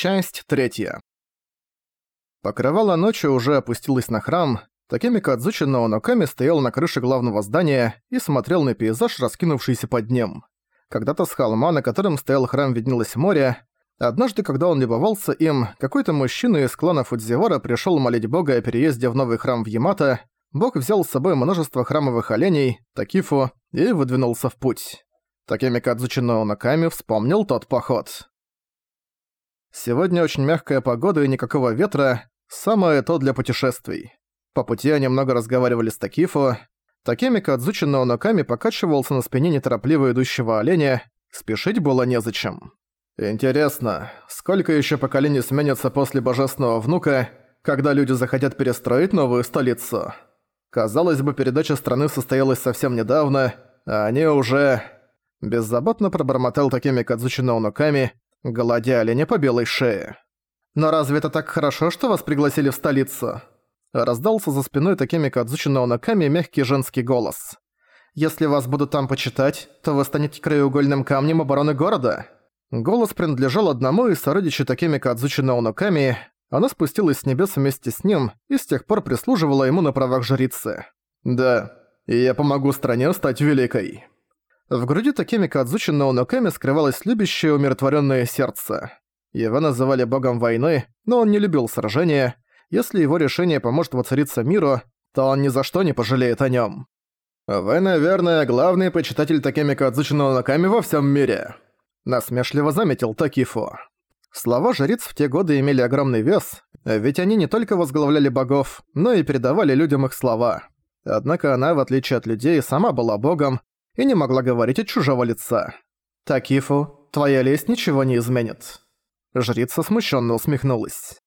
Часть третья. Покрывало ночи уже опустилось на храм. Такими Кадзучи Наоноками стоял на крыше главного здания и смотрел на пейзаж, раскинувшийся под ним. Когда-то с холма, на котором стоял храм, виднелось море. Однажды, когда он любовался им, какой-то мужчина из клана Фудзивара пришел молить бога о переезде в новый храм в Ямато. Бог взял с собой множество храмовых оленей, Такифу, и выдвинулся в путь. Такими Кадзучи Наоноками вспомнил тот поход. Сегодня очень мягкая погода и никакого ветра, самое то для путешествий. По пути они много разговаривали с Такифу. Такими Кадзучи Наоноками покачивался на спине неторопливо идущего оленя, спешить было незачем. Интересно, сколько еще поколений сменятся после божественного внука, когда люди захотят перестроить новую столицу? Казалось бы, передача страны состоялась совсем недавно, а они уже... Беззаботно пробормотал такими Кадзучи Наоноками, гладя оленя по белой шее. «Но разве это так хорошо, что вас пригласили в столицу?» Раздался за спиной такими Кадзучи Наонаками мягкий женский голос. «Если вас будут там почитать, то вы станете краеугольным камнем обороны города». Голос принадлежал одному из сородичей такими Кадзучи Наонаками. Она спустилась с небес вместе с ним и с тех пор прислуживала ему на правах жрицы. «Да, и я помогу стране стать великой». В груди такими Кадзучи Наоноками скрывалось любящее умиротворенное сердце. Его называли богом войны, но он не любил сражения. Если его решение поможет воцариться миру, то он ни за что не пожалеет о нем. «Вы, наверное, главный почитатель такими Кадзучи Наоноками во всем мире», насмешливо заметил Такифу. Слова жриц в те годы имели огромный вес, ведь они не только возглавляли богов, но и передавали людям их слова. Однако она, в отличие от людей, сама была богом, и не могла говорить от чужого лица. «Такифу, твоя лесть ничего не изменит». Жрица смущенно усмехнулась.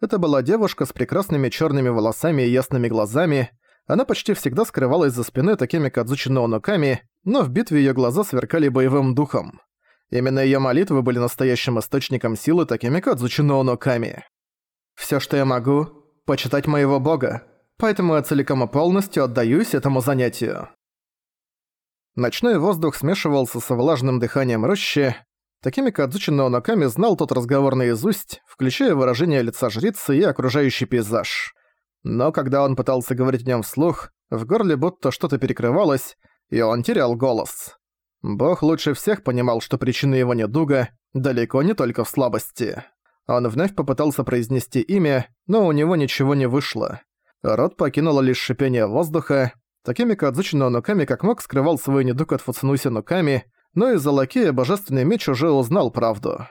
Это была девушка с прекрасными черными волосами и ясными глазами. Она почти всегда скрывалась за спиной такими Кадзучи Нооноками, но в битве ее глаза сверкали боевым духом. Именно ее молитвы были настоящим источником силы такими Кадзучи Нооноками. «Всё, что я могу, почитать моего бога, поэтому я целиком и полностью отдаюсь этому занятию». Ночной воздух смешивался со влажным дыханием рощи. Такими Кадзучи Наонаками знал тот разговор наизусть, включая выражение лица жрицы и окружающий пейзаж. Но когда он пытался говорить о нем вслух, в горле будто что-то перекрывалось, и он терял голос. Бог лучше всех понимал, что причина его недуга далеко не только в слабости. Он вновь попытался произнести имя, но у него ничего не вышло. Рот покинуло лишь шипение воздуха, Такими Кадзучи Ноками как мог скрывал свой недуг от Фуцунуси Ноками, но из-за лакея Божественный Меч уже узнал правду.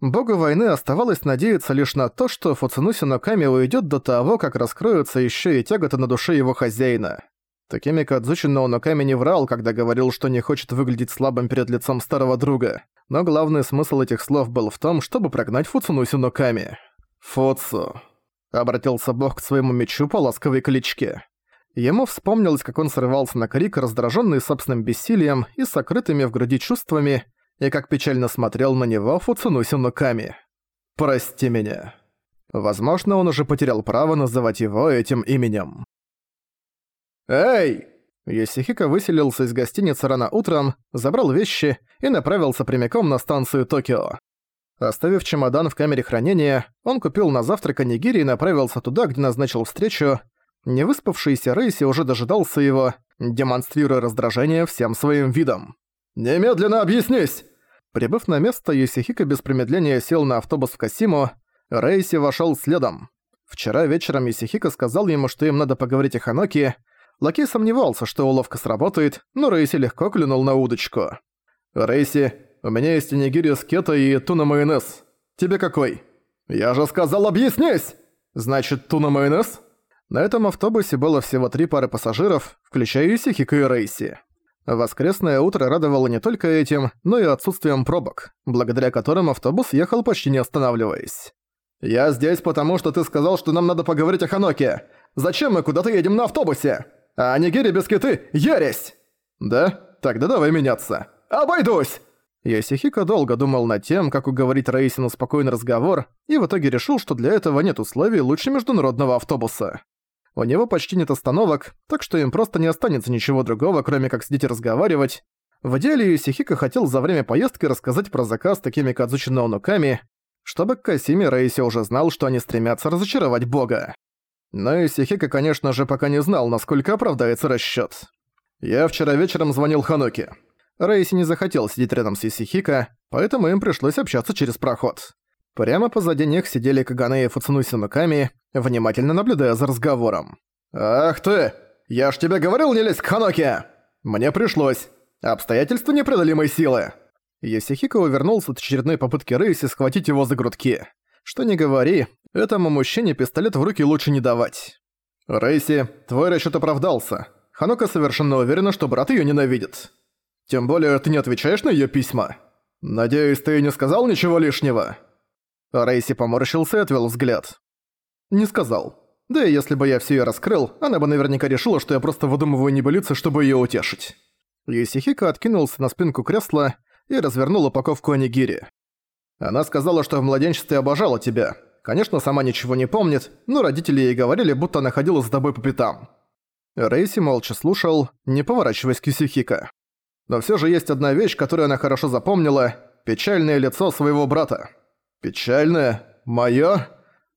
Богу войны оставалось надеяться лишь на то, что Фуцунуси Ноками уйдет до того, как раскроются еще и тяготы на душе его хозяина. Такими Кадзучи Ноками не врал, когда говорил, что не хочет выглядеть слабым перед лицом старого друга, но главный смысл этих слов был в том, чтобы прогнать Фуцунуси Ноками. «Фуцу», — обратился бог к своему мечу по ласковой кличке. Ему вспомнилось, как он срывался на крик, раздраженный собственным бессилием и сокрытыми в груди чувствами, и как печально смотрел на него Фуцунуси Нуками. «Прости меня». Возможно, он уже потерял право называть его этим именем. «Эй!» Йосихико выселился из гостиницы рано утром, забрал вещи и направился прямиком на станцию Токио. Оставив чемодан в камере хранения, он купил на завтрак анигири и направился туда, где назначил встречу, Невыспавшийся Рейси уже дожидался его, демонстрируя раздражение всем своим видом. «Немедленно объяснись!» Прибыв на место, Юсихика без промедления сел на автобус в Касиму, Рейси вошел следом. Вчера вечером Юсихика сказал ему, что им надо поговорить о Ханоке. Лакей сомневался, что уловка сработает, но Рейси легко клюнул на удочку. «Рейси, у меня есть нигири с кето и туна-майонез. Тебе какой?» «Я же сказал, объяснись!» «Значит, туна-майонез?» На этом автобусе было всего три пары пассажиров, включая Исихико и Рейси. Воскресное утро радовало не только этим, но и отсутствием пробок, благодаря которым автобус ехал почти не останавливаясь. «Я здесь потому, что ты сказал, что нам надо поговорить о Ханоке. Зачем мы куда-то едем на автобусе? А нигири без киты – ересь!» «Да? Тогда давай меняться». «Обойдусь!» Йосихико долго думал над тем, как уговорить Раиси на спокойный разговор, и в итоге решил, что для этого нет условий лучше международного автобуса. У него почти нет остановок, так что им просто не останется ничего другого, кроме как сидеть и разговаривать. В идеале Юсихико хотел за время поездки рассказать про заказ такими Кадзучи Наонуками, чтобы Касими Рейси уже знал, что они стремятся разочаровать бога. Но Исихика, конечно же, пока не знал, насколько оправдается расчёт. Я вчера вечером звонил Ханоки. Рейси не захотел сидеть рядом с Исихика, поэтому им пришлось общаться через проход. Прямо позади них сидели Каганэ и Фуцунуси Нуками, внимательно наблюдая за разговором. «Ах ты! Я ж тебе говорил не лезть к Ханоке! Мне пришлось. Обстоятельства непреодолимой силы!» Есихико увернулся от очередной попытки Рейси схватить его за грудки. Что не говори, этому мужчине пистолет в руки лучше не давать. «Рейси, твой расчёт оправдался. Ханока совершенно уверена, что брат её ненавидит. Тем более ты не отвечаешь на её письма. Надеюсь, ты не сказал ничего лишнего?» Рейси поморщился и отвел взгляд. «Не сказал. Да и если бы я все ее раскрыл, она бы наверняка решила, что я просто выдумываю небылицы, чтобы ее утешить». Юсихика откинулся на спинку кресла и развернул упаковку анигири. «Она сказала, что в младенчестве обожала тебя. Конечно, сама ничего не помнит, но родители ей говорили, будто она ходила за тобой по пятам». Рейси молча слушал, не поворачиваясь к Юсихика. Но все же есть одна вещь, которую она хорошо запомнила – печальное лицо своего брата. «Печальное? Моё?»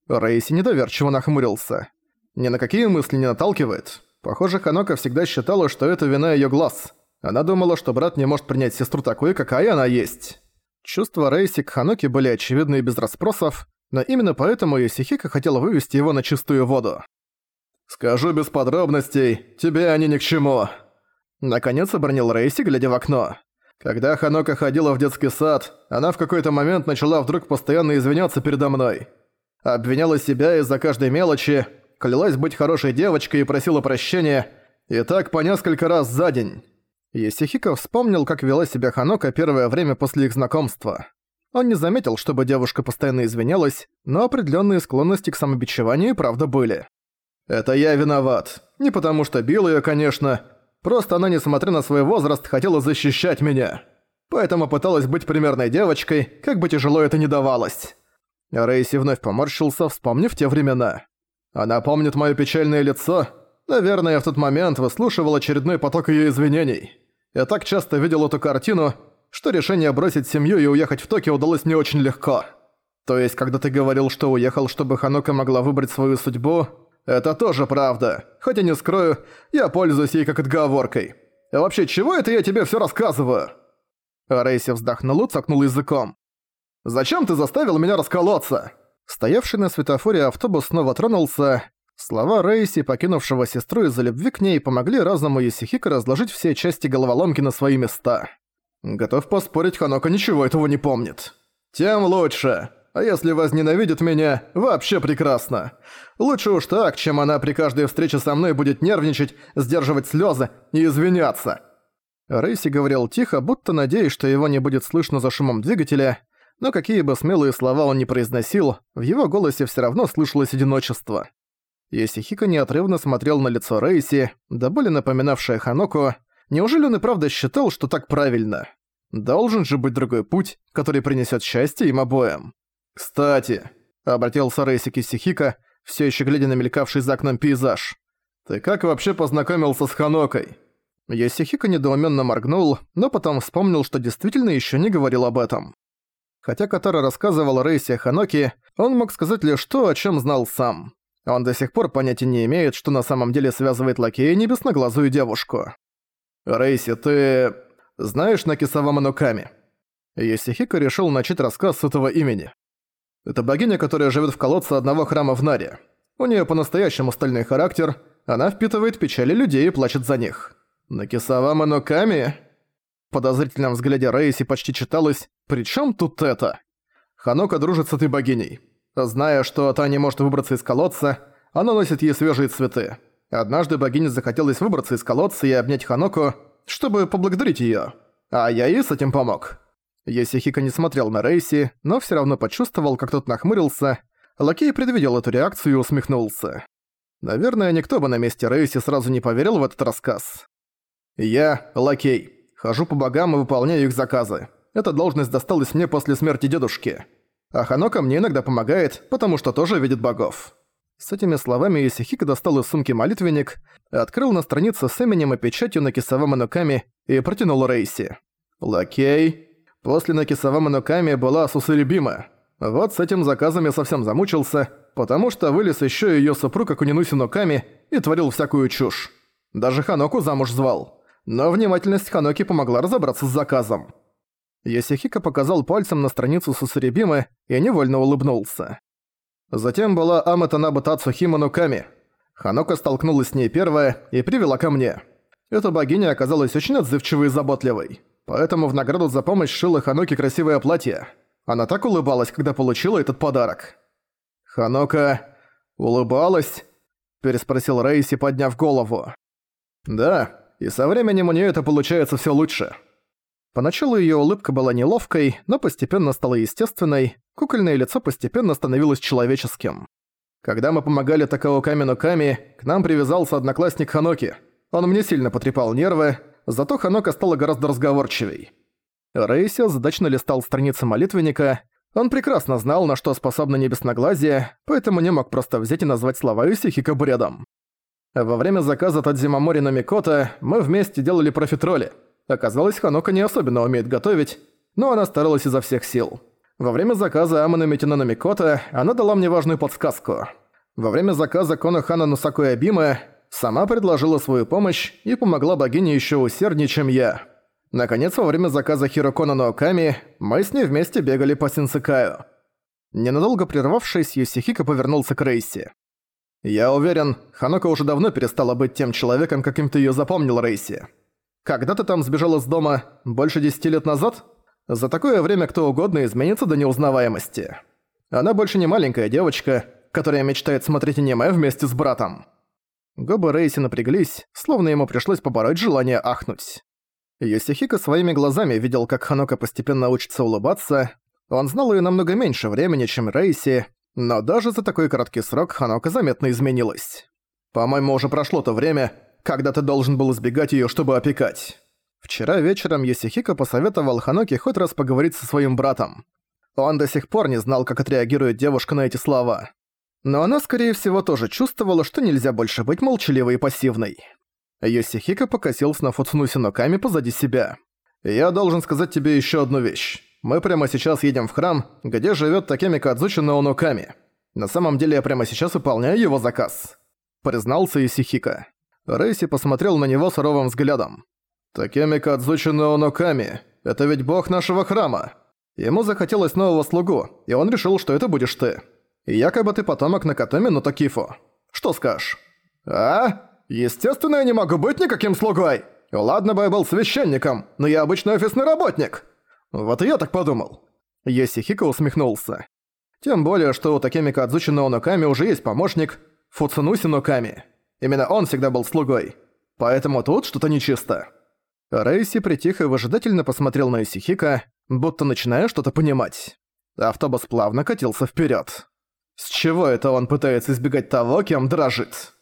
Рейси недоверчиво нахмурился. Ни на какие мысли не наталкивает. Похоже, Ханока всегда считала, что это вина её глаз. Она думала, что брат не может принять сестру такой, какая она есть. Чувства Рейси к Ханоке были очевидны и без расспросов, но именно поэтому Йосихика хотела вывести его на чистую воду. «Скажу без подробностей, тебе они ни к чему». Наконец обронил Рейси, глядя в окно. Когда Ханока ходила в детский сад, она в какой-то момент начала вдруг постоянно извиняться передо мной. Обвиняла себя из-за каждой мелочи, клялась быть хорошей девочкой и просила прощения, и так по несколько раз за день. Есихико вспомнил, как вела себя Ханока первое время после их знакомства. Он не заметил, чтобы девушка постоянно извинялась, но определенные склонности к самобичеванию правда были. «Это я виноват. Не потому что бил ее, конечно, Просто она, несмотря на свой возраст, хотела защищать меня. Поэтому пыталась быть примерной девочкой, как бы тяжело это ни давалось. Рейси вновь поморщился, вспомнив те времена. Она помнит моё печальное лицо. Наверное, в тот момент выслушивал очередной поток её извинений. Я так часто видел эту картину, что решение бросить семью и уехать в Токио удалось не очень легко. То есть, когда ты говорил, что уехал, чтобы Ханока могла выбрать свою судьбу, это тоже правда. Хоть и не скрою, я пользуюсь ей как отговоркой. А вообще, чего это я тебе все рассказываю?» Рейси вздохнул и цокнул языком. «Зачем ты заставил меня расколоться?» Стоявший на светофоре автобус снова тронулся. Слова Рейси, покинувшего сестру из-за любви к ней, помогли разному Есихика разложить все части головоломки на свои места. Готов поспорить, Ханока ничего этого не помнит. «Тем лучше. А если возненавидит меня, вообще прекрасно. Лучше уж так, чем она при каждой встрече со мной будет нервничать, сдерживать слезы и извиняться». Рейси говорил тихо, будто надеясь, что его не будет слышно за шумом двигателя, но какие бы смелые слова он ни произносил, в его голосе все равно слышалось одиночество. Есихико неотрывно смотрел на лицо Рейси, до боли напоминавшее Ханоку. Неужели он и правда считал, что так правильно? Должен же быть другой путь, который принесет счастье им обоим. «Кстати», — обратился Рейси к Исихика, все еще глядя на мелькавший за окном пейзаж. «Ты как вообще познакомился с Ханокой?» Йосихико недоуменно моргнул, но потом вспомнил, что действительно еще не говорил об этом. Хотя Катара рассказывал Рейси о Ханоке, он мог сказать лишь то, о чем знал сам. Он до сих пор понятия не имеет, что на самом деле связывает Лакея небесноглазую девушку. «Рейси, ты... знаешь Накисава Мануками?» Йосихико решил начать рассказ с этого имени. Это богиня, которая живет в колодце одного храма в Наре. У нее по-настоящему стальной характер, она впитывает печали людей и плачет за них. Накисава Маноками? В подозрительном взгляде Рейси почти читалось «При чем тут это?» Ханока дружит с этой богиней. Зная, что та не может выбраться из колодца, она носит ей свежие цветы. Однажды богине захотелось выбраться из колодца и обнять Ханоку, чтобы поблагодарить её. А я ей с этим помог. Йосихико не смотрел на Рейси, но все равно почувствовал, как тот нахмурился. Лакей предвидел эту реакцию и усмехнулся. Наверное, никто бы на месте Рейси сразу не поверил в этот рассказ. «Я – лакей. Хожу по богам и выполняю их заказы. Эта должность досталась мне после смерти дедушки. А Ханока мне иногда помогает, потому что тоже видит богов». С этими словами Йосихико достал из сумки молитвенник, открыл на странице с именем и печатью на кисовом иноками и протянул Рейси. «Лакей, После Накисавама Ноками была Сусурибима. Вот с этим заказом я совсем замучился, потому что вылез еще ее супруг Акунинуси Ноками и творил всякую чушь. Даже Ханоку замуж звал. Но внимательность Ханоки помогла разобраться с заказом. Йосихико показал пальцем на страницу Сусурибимы и невольно улыбнулся. Затем была Аматанаба Тацухима Нуками. Ханока столкнулась с ней первая и привела ко мне. Эта богиня оказалась очень отзывчивой и заботливой. Поэтому в награду за помощь шила Ханоки красивое платье. Она так улыбалась, когда получила этот подарок. «Ханока... улыбалась?» – переспросил Рейси, подняв голову. «Да, и со временем у нее это получается все лучше». Поначалу ее улыбка была неловкой, но постепенно стала естественной, кукольное лицо постепенно становилось человеческим. Когда мы помогали Такао Камину Ками, к нам привязался одноклассник Ханоки. Он мне сильно потрепал нервы, зато Ханока стала гораздо разговорчивей. Рейси задачно листал страницы молитвенника. Он прекрасно знал, на что способно небесноглазие, поэтому не мог просто взять и назвать слова Юсихика бредом. Во время заказа Тадзимамори на Микото мы вместе делали профитроли. Оказалось, Ханока не особенно умеет готовить, но она старалась изо всех сил. Во время заказа Амана Митина на Микото она дала мне важную подсказку. Во время заказа Конохана Нусаку Абима сама предложила свою помощь и помогла богине еще усерднее, чем я. Наконец, во время заказа Хирокона Нооками мы с ней вместе бегали по Синсекаю. Ненадолго прервавшись, Юсихико повернулся к Рейси. «Я уверен, Ханока уже давно перестала быть тем человеком, каким ты её запомнил, Рейси. Когда ты там сбежал из дома? Больше десяти лет назад? За такое время кто угодно изменится до неузнаваемости. Она больше не маленькая девочка, которая мечтает смотреть аниме вместе с братом». Губы Рейси напряглись, словно ему пришлось побороть желание ахнуть. Йосихико своими глазами видел, как Ханока постепенно учится улыбаться. Он знал её намного меньше времени, чем Рейси, но даже за такой короткий срок Ханока заметно изменилась. «По-моему, уже прошло то время, когда ты должен был избегать её, чтобы опекать». Вчера вечером Йосихико посоветовал Ханоке хоть раз поговорить со своим братом. Он до сих пор не знал, как отреагирует девушка на эти слова. Но она, скорее всего, тоже чувствовала, что нельзя больше быть молчаливой и пассивной. Йосихико покосился на Фуцунуси Ноками позади себя. «Я должен сказать тебе еще одну вещь. Мы прямо сейчас едем в храм, где живет Такеми Кадзучи Наоноками. На самом деле я прямо сейчас выполняю его заказ», — признался Йосихико. Рейси посмотрел на него суровым взглядом. «Такеми Кадзучи Наоноками, это ведь бог нашего храма. Ему захотелось нового слугу, и он решил, что это будешь ты. Якобы ты потомок Накатоми Нотокифу. Что скажешь?» «А?» Естественно, я не могу быть никаким слугой. Ладно бы я был священником, но я обычный офисный работник. Вот и я так подумал. Йосихико усмехнулся. Тем более, что у Такеми Кадзучи Наоноками уже есть помощник Фуцунуси Ноками. Именно он всегда был слугой. Поэтому тут что-то нечисто. Рейси притих и выжидательно посмотрел на Исихика, будто начиная что-то понимать. Автобус плавно катился вперед. С чего это он пытается избегать того, кем дрожит?